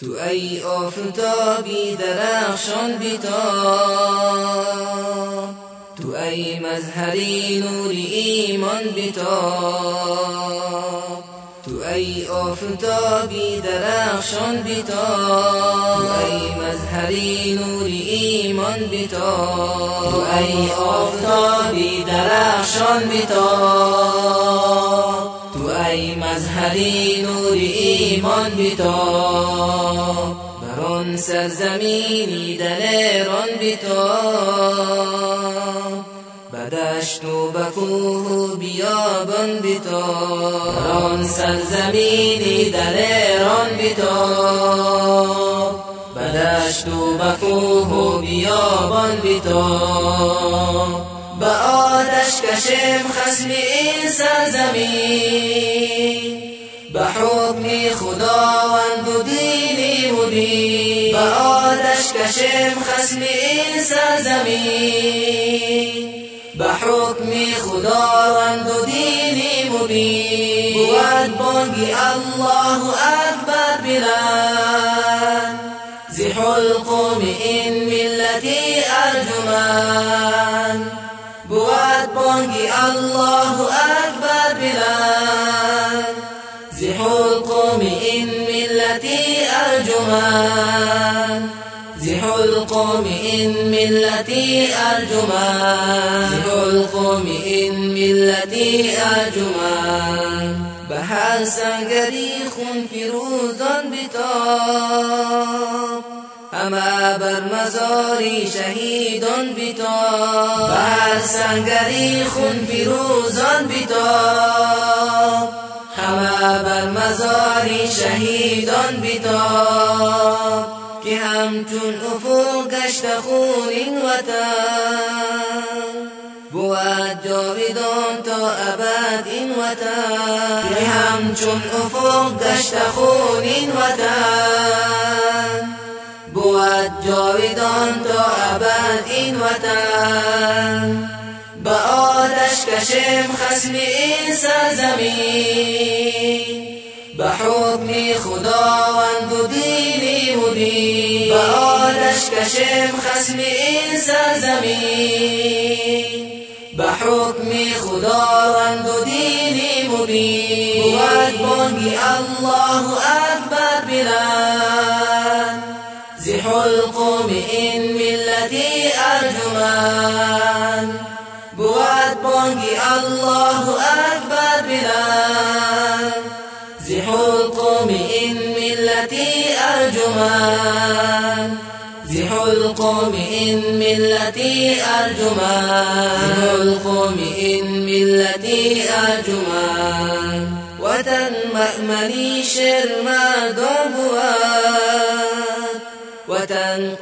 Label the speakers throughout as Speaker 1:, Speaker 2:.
Speaker 1: تو ای آفتاب درخشان بتاب تو ای مظهر نور ایمان بتاب تو ای آفتاب درخشان بتاب تو ای مظهر نور ایمان بتاب تو ای آفتاب درخشان بتاب مظهری نور ایمان بیتا. بران سرزمینی دلران بیتا. بدشت و بکوه و بیابان بیتا. بران سرزمینی دلران بیتا. بدشت و بکوه و بیابان بیتا. به آتش کشم خسم این سرزمین. به حکم خداوند و دین مبین. به آتش کشم خسم این سرزمین به حکم خداوند و دین مبین. بود الله اکبر بلند. ز حلقوم این ملت ارجمند بود بانگ الله اکبر بلند. حلقوم این ملت ارجمند ز حلقوم این ملت ارجمند ز حلقوم این ملت ارجمند به هر سنگر خون فیروزان بتاب همه بر مزاری شهیدان بیتاب به هر سنگری خون فیروزان بیتاب همه بر مزاری شهیدان بیتاب که همچون افق گشت خون این وطن. بود جاویدان تا ابد این وطن. که همچون افق گشت خون این وطن. بود جاویدان تا ابد این وطن. کشم خسم سرزمین به حکم خداوند و دینی مبین به آتش کشم خسم این سرزمین به حکم خداوند و دینی مبین الله اکبر بلند ز حلقوم این ملت ارجمند بانگ الله اکبر بلند ز حلقوم این ملت ارجمند ز حلقوم این ملت ارجمند ز حلقوم این ملت ارجمند وطن مأمن شیر مردان بود وطن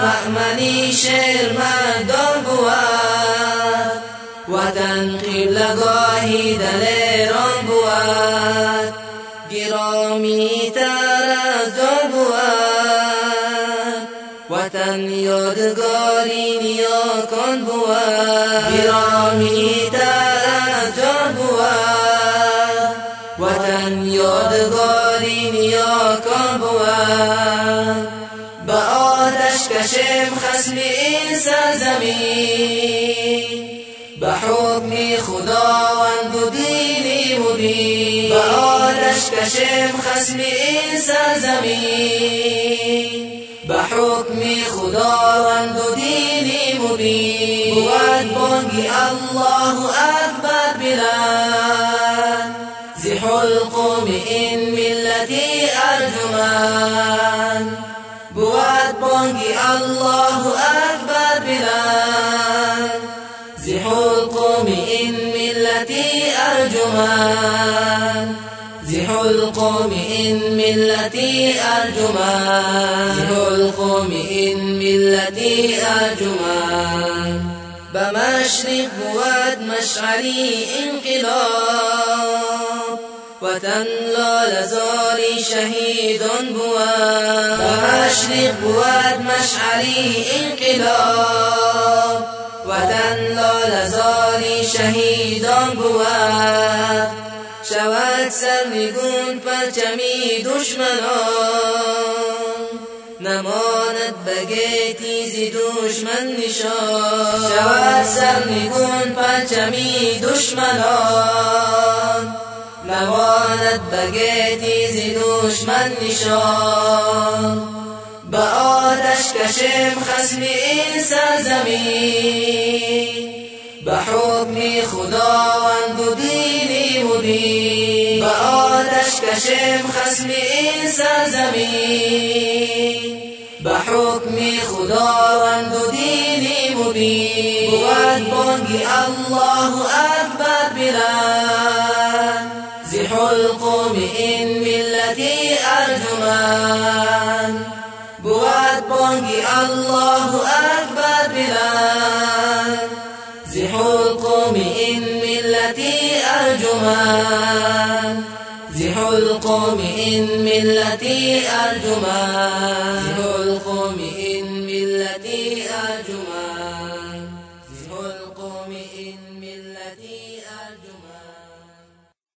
Speaker 1: مأمن شیر مردان بود وطن قبله‌گاه دلیران بود گرامی تر از جان بود وطن یادگار نیاکان بود گرامی تر از جان بود وطن یادگار نیاکان بود؟ به آتش کشم خسم این سرزمین. به حکم خداوند و دین مبین. به آتش کشم خسم این سرزمین. به حکم خداوند و دین مبین. بود بانگ الله اکبر بلند ز حلقوم این ملت ارجمند بود بانگ الله اکبر بلند ز حلقوم این ملت ارجمند ز حلقوم این ملت ارجمند ز حلقوم این ملت ارجمند به مشرق بود مشعل انقلاب. وطن لاله‌زار شهیدان بود به مشرق بود مشعل انقلاب وطن لاله‌زار شهیدان بود شود سرنگون پرچم دشمنان. نماند به گیتی ز دشمن نشان. شود سرنگون پرچم دشمنان. بگه تیزی دشمن نشان. به آتش کشم خسم این سرزمین. به حکم خداوند و دینی مبین به آتش کشم خسم این سرزمین. به حکم خداوند و دینی مبین بود بانگی الله اکبر بلند. حلقوم این ملت ارجمند بود بانگ الله حلقوم این ملت ارجمند ز حلقوم این ملت ارجمند ز حلقوم این ملت ارجمند ز حلقوم این